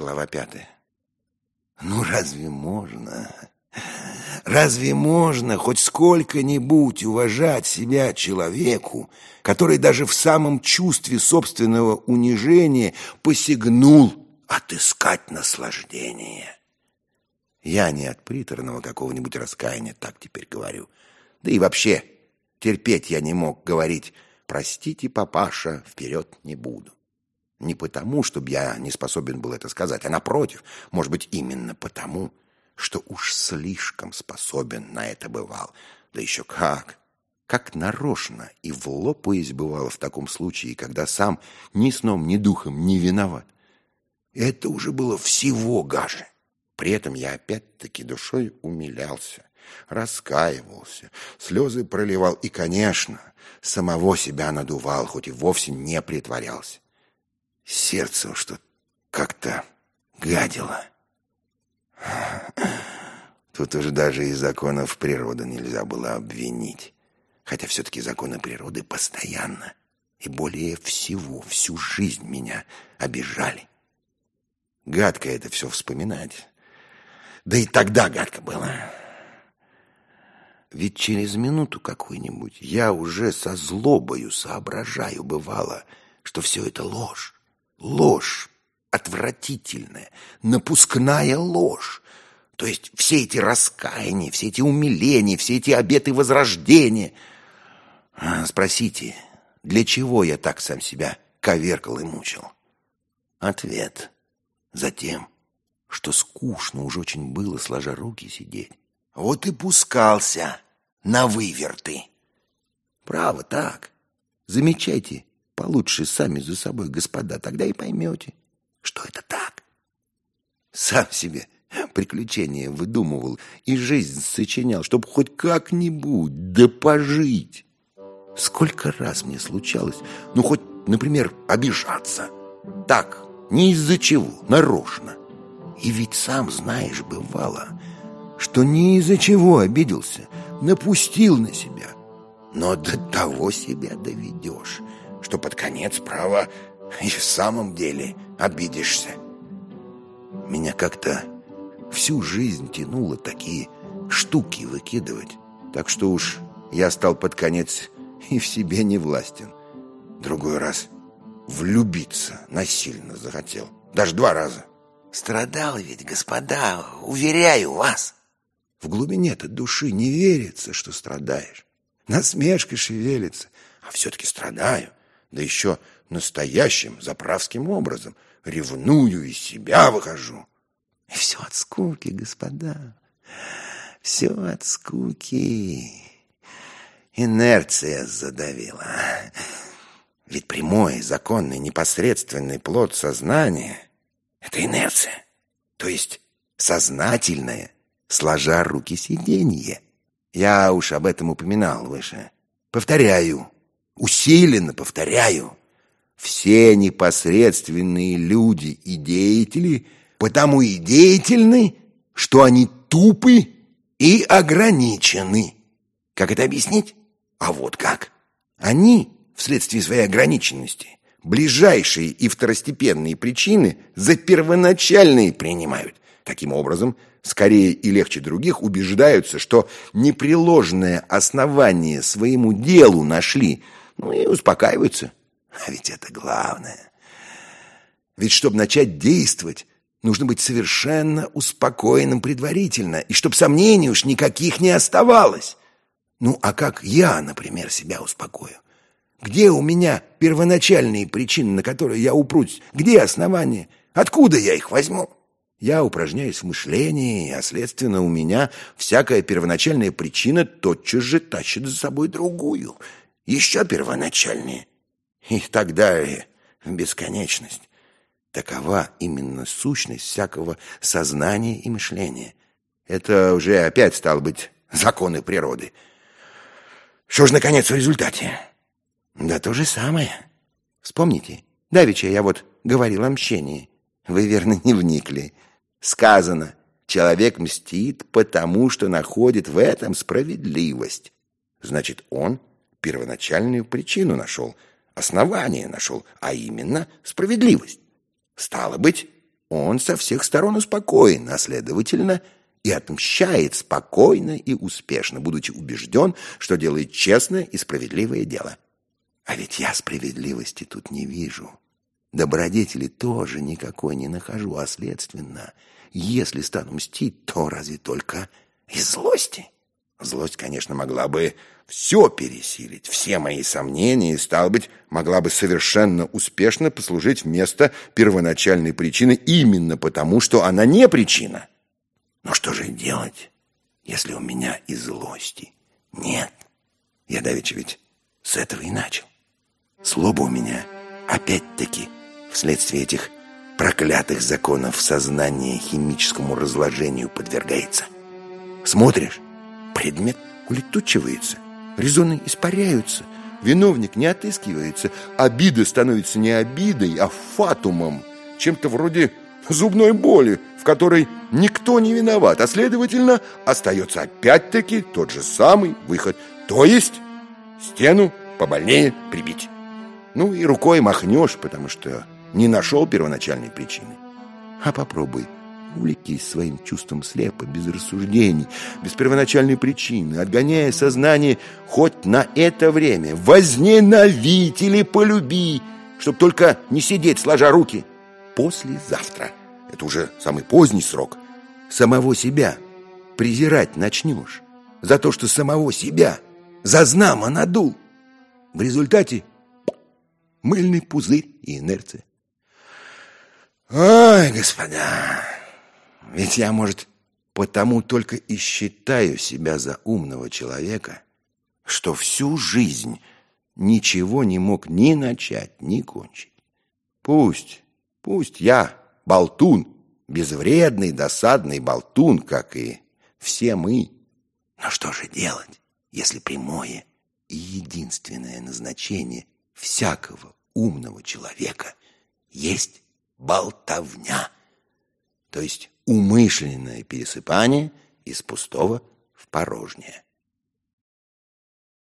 Глава пятая. Ну разве можно? Разве можно хоть сколько-нибудь уважать себя человеку, который даже в самом чувстве собственного унижения посягнул отыскать наслаждение? Я не от приторного какого-нибудь раскаяния так теперь говорю. Да и вообще, терпеть я не мог говорить «Простите, папаша, вперед не буду». Не потому, чтобы я не способен был это сказать, а напротив, может быть, именно потому, что уж слишком способен на это бывал. Да еще как! Как нарочно и в лоб бывало в таком случае, когда сам ни сном, ни духом не виноват. Это уже было всего гаже. При этом я опять-таки душой умилялся, раскаивался, слезы проливал и, конечно, самого себя надувал, хоть и вовсе не притворялся. Сердце что как-то гадило. Тут уже даже и законов природы нельзя было обвинить. Хотя все-таки законы природы постоянно и более всего всю жизнь меня обижали. Гадко это все вспоминать. Да и тогда гадко было. Ведь через минуту какую-нибудь я уже со злобою соображаю, бывало, что все это ложь. Ложь отвратительная, напускная ложь. То есть все эти раскаяния, все эти умиления, все эти обеты возрождения. А, спросите, для чего я так сам себя коверкал и мучил? Ответ. Затем, что скучно уж очень было, сложа руки, сидеть. Вот и пускался на выверты. Право так. Замечайте получше сами за собой, господа, тогда и поймете, что это так. Сам себе приключения выдумывал и жизнь сочинял, чтобы хоть как-нибудь да пожить. Сколько раз мне случалось, ну хоть, например, обижаться. Так, не из-за чего, нарочно. И ведь сам знаешь, бывало, что не из-за чего обиделся, напустил на себя. Но до того себя доведешь, что под конец, право, и в самом деле обидишься. Меня как-то всю жизнь тянуло такие штуки выкидывать, так что уж я стал под конец и в себе не властен. Другой раз влюбиться насильно захотел, даже два раза. Страдал ведь, господа, уверяю вас. В глубине-то души не верится, что страдаешь. Насмешка шевелится, а все-таки страдаю да еще настоящим заправским образом. Ревную из себя выхожу. И все от скуки, господа. Все от скуки. Инерция задавила. Ведь прямой, законный, непосредственный плод сознания — это инерция. То есть сознательное, сложа руки сиденье. Я уж об этом упоминал выше. Повторяю, усиленно повторяю, все непосредственные люди и деятели потому и деятельны, что они тупы и ограничены. Как это объяснить? А вот как. Они, вследствие своей ограниченности, ближайшие и второстепенные причины за первоначальные принимают. Таким образом, скорее и легче других убеждаются, что непреложное основание своему делу нашли – ну и успокаиваются. А ведь это главное. Ведь чтобы начать действовать, нужно быть совершенно успокоенным предварительно, и чтобы сомнений уж никаких не оставалось. Ну, а как я, например, себя успокою? Где у меня первоначальные причины, на которые я упрусь? Где основания? Откуда я их возьму? Я упражняюсь в мышлении, а следственно у меня всякая первоначальная причина тотчас же тащит за собой другую — еще первоначальнее. И так далее в бесконечность. Такова именно сущность всякого сознания и мышления. Это уже опять, стало быть, законы природы. Что же, наконец, в результате? Да то же самое. Вспомните, давеча я вот говорил о мщении. Вы, верно, не вникли. Сказано, человек мстит потому, что находит в этом справедливость. Значит, он первоначальную причину нашел, основание нашел, а именно справедливость. Стало быть, он со всех сторон успокоен, а следовательно и отмщает спокойно и успешно, будучи убежден, что делает честное и справедливое дело. А ведь я справедливости тут не вижу. Добродетели тоже никакой не нахожу, а следственно, если стану мстить, то разве только из злости? Злость, конечно, могла бы все пересилить, все мои сомнения, и, стало быть, могла бы совершенно успешно послужить вместо первоначальной причины именно потому, что она не причина. Но что же делать, если у меня и злости нет? Я давеча ведь с этого и начал. Слово у меня опять-таки вследствие этих проклятых законов сознания химическому разложению подвергается. Смотришь, предмет улетучивается, резоны испаряются, виновник не отыскивается, обида становится не обидой, а фатумом, чем-то вроде зубной боли, в которой никто не виноват, а следовательно остается опять-таки тот же самый выход, то есть стену побольнее прибить. Ну и рукой махнешь, потому что не нашел первоначальной причины. А попробуй увлекись своим чувством слепо, без рассуждений, без первоначальной причины, отгоняя сознание хоть на это время. Возненавидь или полюби, чтоб только не сидеть сложа руки. Послезавтра, это уже самый поздний срок, самого себя презирать начнешь за то, что самого себя за знамо надул. В результате мыльный пузырь и инерция. Ой, господа, ведь я, может, потому только и считаю себя за умного человека, что всю жизнь ничего не мог ни начать, ни кончить. Пусть, пусть я болтун, безвредный, досадный болтун, как и все мы. Но что же делать, если прямое и единственное назначение всякого умного человека есть болтовня, то есть умышленное пересыпание из пустого в порожнее.